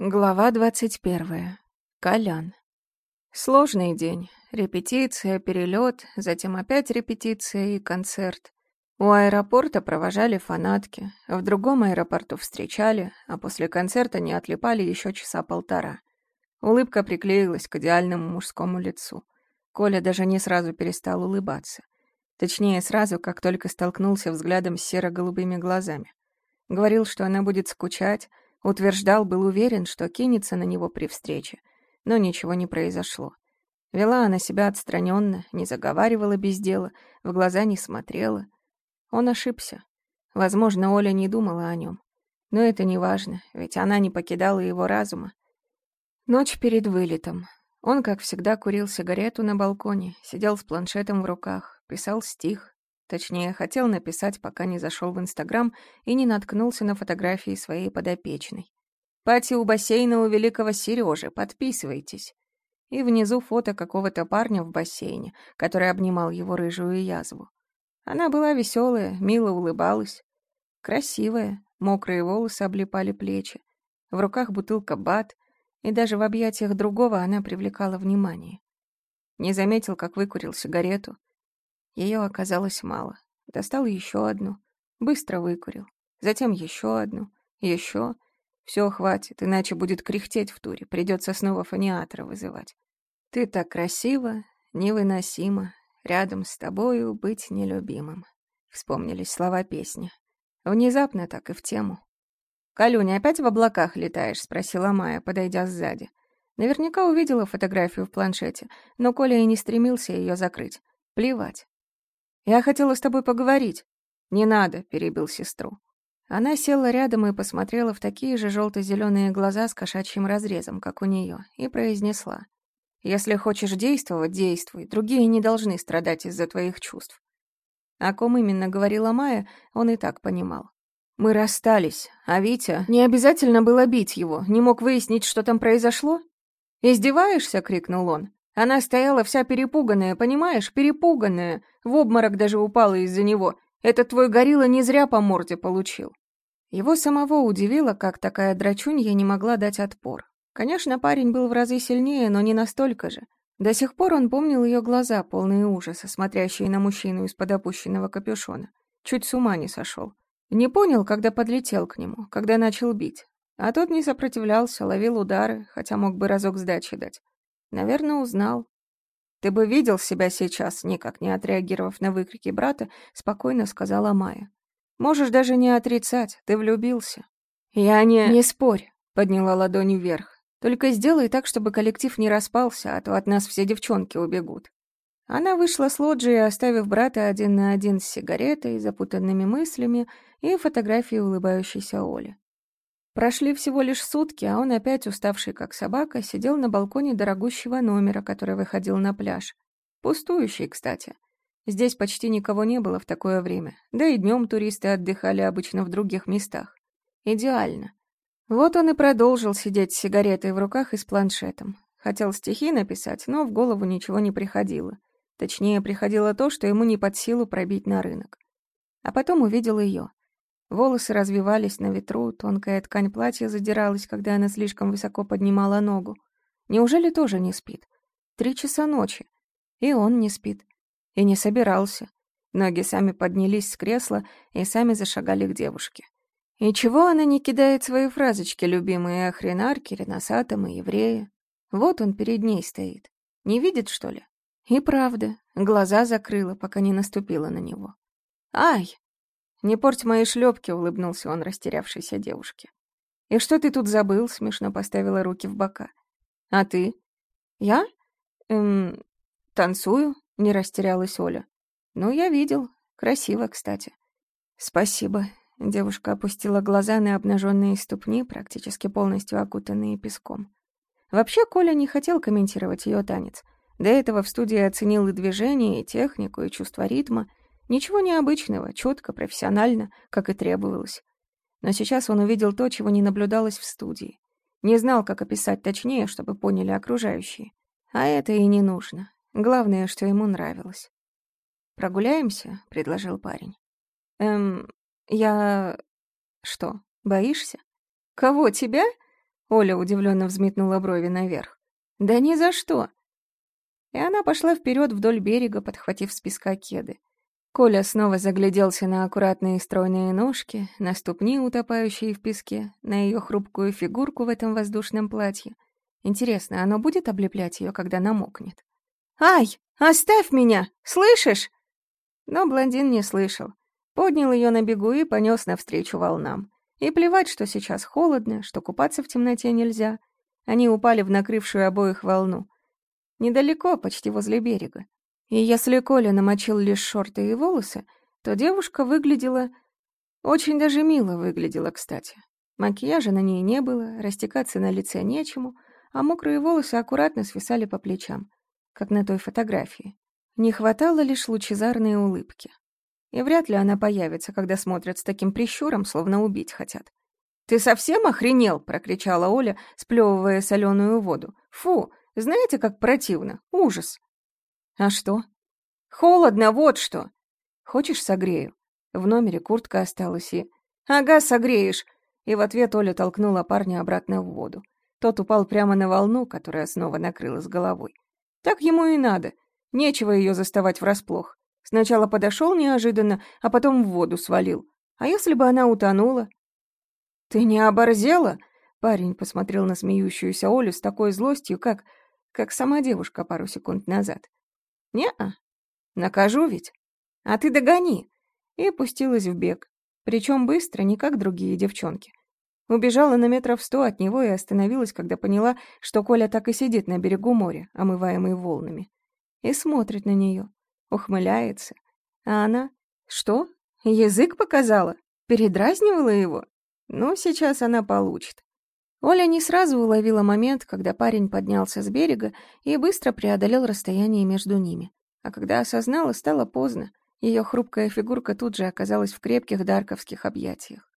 Глава двадцать первая. Колян. Сложный день. Репетиция, перелет, затем опять репетиция и концерт. У аэропорта провожали фанатки, в другом аэропорту встречали, а после концерта не отлипали еще часа полтора. Улыбка приклеилась к идеальному мужскому лицу. Коля даже не сразу перестал улыбаться. Точнее, сразу, как только столкнулся взглядом с серо-голубыми глазами. Говорил, что она будет скучать, Утверждал, был уверен, что кинется на него при встрече, но ничего не произошло. Вела она себя отстраненно, не заговаривала без дела, в глаза не смотрела. Он ошибся. Возможно, Оля не думала о нем. Но это не важно, ведь она не покидала его разума. Ночь перед вылетом. Он, как всегда, курил сигарету на балконе, сидел с планшетом в руках, писал стих, Точнее, хотел написать, пока не зашел в Инстаграм и не наткнулся на фотографии своей подопечной. «Пати у бассейна у великого Сережи, подписывайтесь». И внизу фото какого-то парня в бассейне, который обнимал его рыжую язву. Она была веселая, мило улыбалась. Красивая, мокрые волосы облепали плечи. В руках бутылка бат, и даже в объятиях другого она привлекала внимание. Не заметил, как выкурил сигарету, ее оказалось мало. Достал еще одну. Быстро выкурил. Затем еще одну. Еще. Все, хватит, иначе будет кряхтеть в туре. Придется снова фониатора вызывать. Ты так красиво, невыносимо. Рядом с тобою быть нелюбимым. Вспомнились слова песни. Внезапно так и в тему. «Калюня, опять в облаках летаешь?» — спросила Майя, подойдя сзади. Наверняка увидела фотографию в планшете, но Коля и не стремился ее закрыть. Плевать. Я хотела с тобой поговорить». «Не надо», — перебил сестру. Она села рядом и посмотрела в такие же желто-зеленые глаза с кошачьим разрезом, как у нее, и произнесла. «Если хочешь действовать, действуй. Другие не должны страдать из-за твоих чувств». О ком именно говорила Майя, он и так понимал. «Мы расстались, а Витя... Не обязательно было бить его, не мог выяснить, что там произошло?» «Издеваешься?» — крикнул он. Она стояла вся перепуганная, понимаешь, перепуганная. В обморок даже упала из-за него. Этот твой горилла не зря по морде получил. Его самого удивило, как такая драчунья не могла дать отпор. Конечно, парень был в разы сильнее, но не настолько же. До сих пор он помнил ее глаза, полные ужаса, смотрящие на мужчину из-под опущенного капюшона. Чуть с ума не сошел. Не понял, когда подлетел к нему, когда начал бить. А тот не сопротивлялся, ловил удары, хотя мог бы разок сдачи дать. Наверное, узнал. Ты бы видел себя сейчас, никак не отреагировав на выкрики брата, спокойно сказала Майя. Можешь даже не отрицать, ты влюбился. Я не... Не спорь, подняла ладонь вверх. Только сделай так, чтобы коллектив не распался, а то от нас все девчонки убегут. Она вышла с лоджии, оставив брата один на один с сигаретой, запутанными мыслями и фотографией улыбающейся Оли. Прошли всего лишь сутки, а он опять, уставший как собака, сидел на балконе дорогущего номера, который выходил на пляж. Пустующий, кстати. Здесь почти никого не было в такое время, да и днем туристы отдыхали обычно в других местах. Идеально. Вот он и продолжил сидеть с сигаретой в руках и с планшетом. Хотел стихи написать, но в голову ничего не приходило. Точнее, приходило то, что ему не под силу пробить на рынок. А потом увидел ее. Волосы развивались на ветру, тонкая ткань платья задиралась, когда она слишком высоко поднимала ногу. Неужели тоже не спит? Три часа ночи. И он не спит. И не собирался. Ноги сами поднялись с кресла и сами зашагали к девушке. И чего она не кидает свои фразочки, любимые о хренарке, реносатом и еврее? Вот он перед ней стоит. Не видит, что ли? И правда, глаза закрыла, пока не наступила на него. «Ай!» «Не порть мои шлепки», — улыбнулся он растерявшейся девушке. «И что ты тут забыл?» — смешно поставила руки в бока. «А ты?» «Я? Эм, танцую?» — не растерялась Оля. «Ну, я видел. Красиво, кстати». «Спасибо». Девушка опустила глаза на обнаженные ступни, практически полностью окутанные песком. Вообще, Коля не хотел комментировать ее танец. До этого в студии оценил и движение, и технику, и чувство ритма, Ничего необычного, четко, профессионально, как и требовалось. Но сейчас он увидел то, чего не наблюдалось в студии. Не знал, как описать точнее, чтобы поняли окружающие. А это и не нужно. Главное, что ему нравилось. «Прогуляемся?» — предложил парень. «Эм, я... Что, боишься?» «Кого, тебя?» Оля удивленно взметнула брови наверх. «Да ни за что!» И она пошла вперед вдоль берега, подхватив с песка кеды. Коля снова загляделся на аккуратные стройные ножки, на ступни, утопающие в песке, на ее хрупкую фигурку в этом воздушном платье. Интересно, оно будет облеплять ее, когда намокнет? «Ай, оставь меня! Слышишь?» Но блондин не слышал. Поднял ее на бегу и понес навстречу волнам. И плевать, что сейчас холодно, что купаться в темноте нельзя. Они упали в накрывшую обоих волну. Недалеко, почти возле берега. И если Коля намочил лишь шорты и волосы, то девушка выглядела... Очень даже мило выглядела, кстати. Макияжа на ней не было, растекаться на лице нечему, а мокрые волосы аккуратно свисали по плечам, как на той фотографии. Не хватало лишь лучезарной улыбки. И вряд ли она появится, когда смотрят с таким прищуром, словно убить хотят. «Ты совсем охренел?» — прокричала Оля, сплевывая соленую воду. «Фу, знаете, как противно. Ужас!» «А что?» «Холодно, вот что!» «Хочешь, согрею?» В номере куртка осталась и... «Ага, согреешь!» И в ответ Оля толкнула парня обратно в воду. Тот упал прямо на волну, которая снова накрылась головой. Так ему и надо. Нечего ее заставать врасплох. Сначала подошел неожиданно, а потом в воду свалил. А если бы она утонула? «Ты не оборзела?» Парень посмотрел на смеющуюся Олю с такой злостью, как... как сама девушка пару секунд назад. «Не-а. Накажу ведь. А ты догони!» И пустилась в бег. Причем быстро, не как другие девчонки. Убежала на метров сто от него и остановилась, когда поняла, что Коля так и сидит на берегу моря, омываемый волнами. И смотрит на нее, ухмыляется. А она... Что? Язык показала? Передразнивала его? Ну, сейчас она получит. Оля не сразу уловила момент, когда парень поднялся с берега и быстро преодолел расстояние между ними. А когда осознала, стало поздно. Ее хрупкая фигурка тут же оказалась в крепких дарковских объятиях.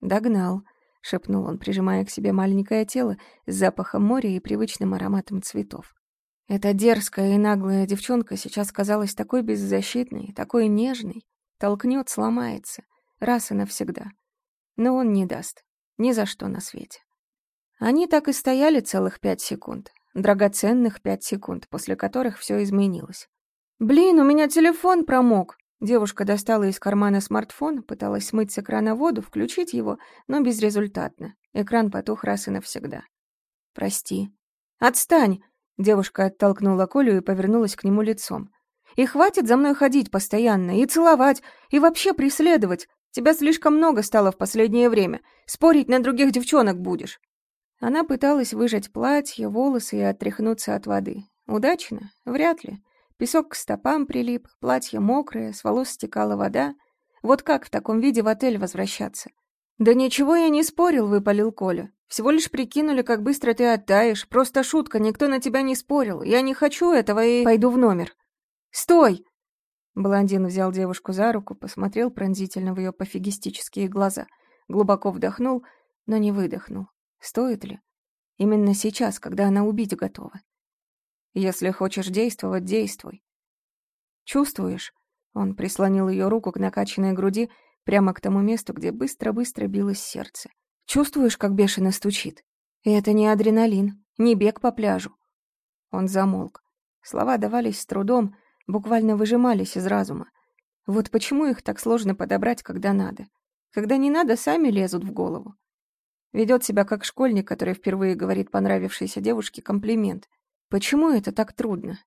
Догнал. — шепнул он, прижимая к себе маленькое тело с запахом моря и привычным ароматом цветов. Эта дерзкая и наглая девчонка сейчас казалась такой беззащитной, такой нежной. Толкнет, сломается. Раз и навсегда. Но он не даст. Ни за что на свете. Они так и стояли целых пять секунд. Драгоценных пять секунд, после которых все изменилось. «Блин, у меня телефон промок!» Девушка достала из кармана смартфон, пыталась смыть с экрана воду, включить его, но безрезультатно. Экран потух раз и навсегда. «Прости». «Отстань!» Девушка оттолкнула Колю и повернулась к нему лицом. «И хватит за мной ходить постоянно, и целовать, и вообще преследовать. Тебя слишком много стало в последнее время. Спорить на других девчонок будешь». Она пыталась выжать платье, волосы и отряхнуться от воды. Удачно? Вряд ли. Песок к стопам прилип, платье мокрое, с волос стекала вода. Вот как в таком виде в отель возвращаться? «Да ничего я не спорил», — выпалил Коля. «Всего лишь прикинули, как быстро ты оттаешь. Просто шутка, никто на тебя не спорил. Я не хочу этого и... пойду в номер». «Стой!» Блондин взял девушку за руку, посмотрел пронзительно в ее пофигистические глаза, глубоко вдохнул, но не выдохнул. Стоит ли? Именно сейчас, когда она убить готова. Если хочешь действовать, действуй. Чувствуешь? Он прислонил ее руку к накачанной груди, прямо к тому месту, где быстро-быстро билось сердце. Чувствуешь, как бешено стучит? И это не адреналин, не бег по пляжу. Он замолк. Слова давались с трудом, буквально выжимались из разума. Вот почему их так сложно подобрать, когда надо. Когда не надо, сами лезут в голову. Ведет себя как школьник, который впервые говорит понравившейся девушке комплимент — Почему это так трудно?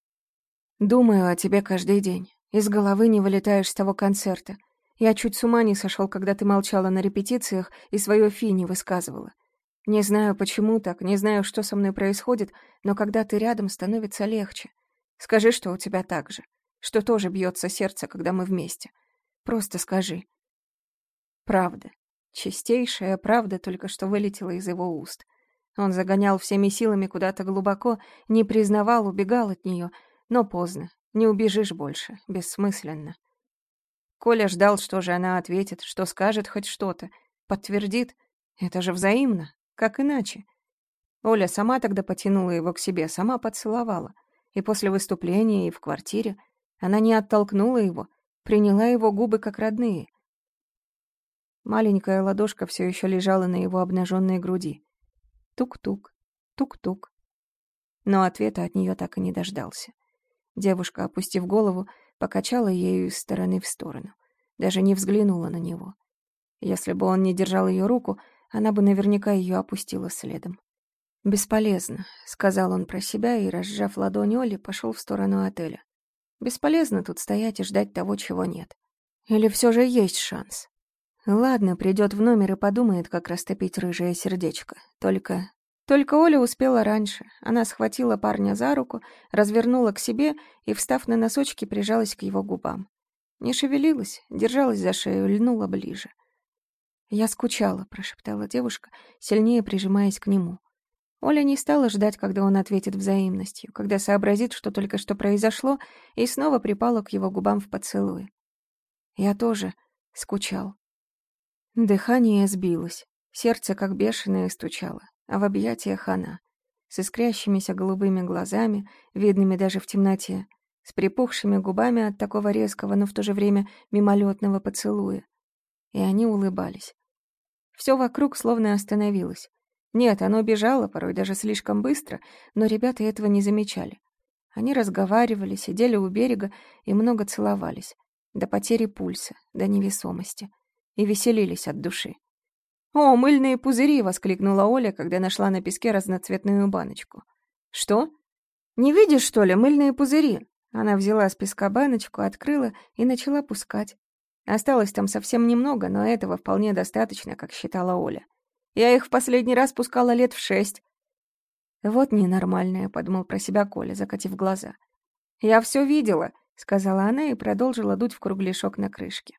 Думаю о тебе каждый день. Из головы не вылетаешь с того концерта. Я чуть с ума не сошел, когда ты молчала на репетициях и свое фи не высказывала. Не знаю, почему так, не знаю, что со мной происходит, но когда ты рядом, становится легче. Скажи, что у тебя так же, что тоже бьется сердце, когда мы вместе. Просто скажи. Правда. Чистейшая правда только что вылетела из его уст. Он загонял всеми силами куда-то глубоко, не признавал, убегал от нее, но поздно, не убежишь больше, бессмысленно. Коля ждал, что же она ответит, что скажет хоть что-то, подтвердит. Это же взаимно, как иначе? Оля сама тогда потянула его к себе, сама поцеловала. И после выступления, и в квартире она не оттолкнула его, приняла его губы как родные. Маленькая ладошка все еще лежала на его обнаженной груди. Тук-тук, тук-тук. Но ответа от нее так и не дождался. Девушка, опустив голову, покачала ею из стороны в сторону. Даже не взглянула на него. Если бы он не держал ее руку, она бы наверняка ее опустила следом. «Бесполезно», — сказал он про себя и, разжав ладонь Оли, пошел в сторону отеля. «Бесполезно тут стоять и ждать того, чего нет. Или все же есть шанс? Ладно, придет в номер и подумает, как растопить рыжее сердечко. Только... Только Оля успела раньше. Она схватила парня за руку, развернула к себе и, встав на носочки, прижалась к его губам. Не шевелилась, держалась за шею, льнула ближе. «Я скучала», — прошептала девушка, сильнее прижимаясь к нему. Оля не стала ждать, когда он ответит взаимностью, когда сообразит, что только что произошло, и снова припала к его губам в поцелуе. «Я тоже скучал». Дыхание сбилось, сердце как бешеное стучало, а в объятиях она, с искрящимися голубыми глазами, видными даже в темноте, с припухшими губами от такого резкого, но в то же время мимолетного поцелуя. И они улыбались. Все вокруг словно остановилось. Нет, оно бежало, порой даже слишком быстро, но ребята этого не замечали. Они разговаривали, сидели у берега и много целовались. До потери пульса, до невесомости и веселились от души. «О, мыльные пузыри!» — воскликнула Оля, когда нашла на песке разноцветную баночку. «Что? Не видишь, что ли, мыльные пузыри?» Она взяла с песка баночку, открыла и начала пускать. Осталось там совсем немного, но этого вполне достаточно, как считала Оля. Я их в последний раз пускала лет в шесть. «Вот ненормальная», — подумал про себя Коля, закатив глаза. «Я все видела», — сказала она и продолжила дуть в кругляшок на крышке.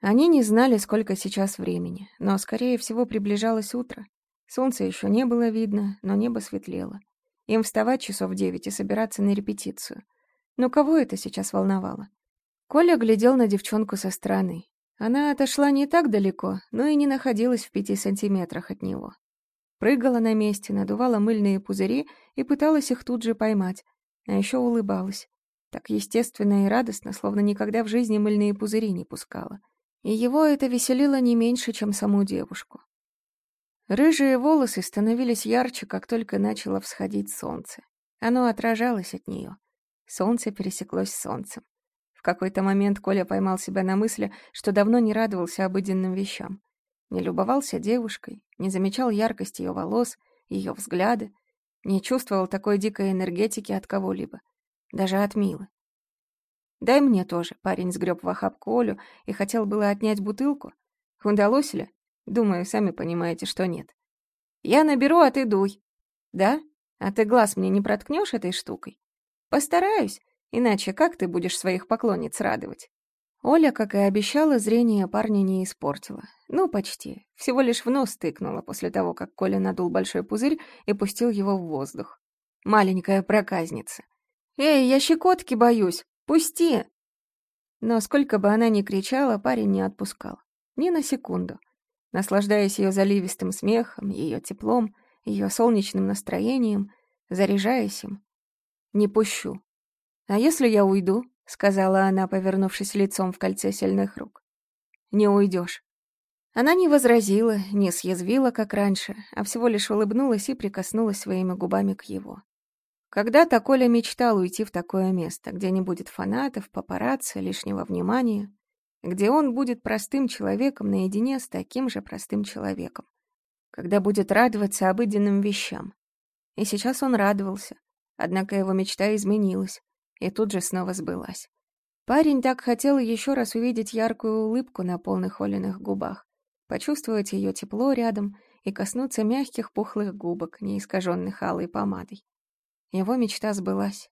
Они не знали, сколько сейчас времени, но, скорее всего, приближалось утро. Солнца еще не было видно, но небо светлело. Им вставать часов девять и собираться на репетицию. Но кого это сейчас волновало? Коля глядел на девчонку со стороны. Она отошла не так далеко, но и не находилась в пяти сантиметрах от него. Прыгала на месте, надувала мыльные пузыри и пыталась их тут же поймать, а еще улыбалась. Так естественно и радостно, словно никогда в жизни мыльные пузыри не пускала и его это веселило не меньше, чем саму девушку. Рыжие волосы становились ярче, как только начало всходить солнце. Оно отражалось от нее. Солнце пересеклось с солнцем. В какой-то момент Коля поймал себя на мысли, что давно не радовался обыденным вещам. Не любовался девушкой, не замечал яркость ее волос, ее взгляды, не чувствовал такой дикой энергетики от кого-либо, даже от Милы. «Дай мне тоже», — парень сгреб в охапку Олю и хотел было отнять бутылку. Удалось ли? Думаю, сами понимаете, что нет. «Я наберу, а ты дуй». «Да? А ты глаз мне не проткнешь этой штукой?» «Постараюсь, иначе как ты будешь своих поклонниц радовать?» Оля, как и обещала, зрение парня не испортила. Ну, почти. Всего лишь в нос тыкнула после того, как Коля надул большой пузырь и пустил его в воздух. Маленькая проказница. «Эй, я щекотки боюсь!» Пусти!» Но сколько бы она ни кричала, парень не отпускал. Ни на секунду. Наслаждаясь ее заливистым смехом, ее теплом, ее солнечным настроением, заряжаясь им. «Не пущу. А если я уйду?» — сказала она, повернувшись лицом в кольце сильных рук. «Не уйдешь». Она не возразила, не съязвила, как раньше, а всего лишь улыбнулась и прикоснулась своими губами к его. Когда-то Коля мечтал уйти в такое место, где не будет фанатов, папарацци, лишнего внимания, где он будет простым человеком наедине с таким же простым человеком, когда будет радоваться обыденным вещам. И сейчас он радовался, однако его мечта изменилась и тут же снова сбылась. Парень так хотел еще раз увидеть яркую улыбку на полных Олиных губах, почувствовать ее тепло рядом и коснуться мягких пухлых губок, не искаженных алой помадой. Его мечта сбылась.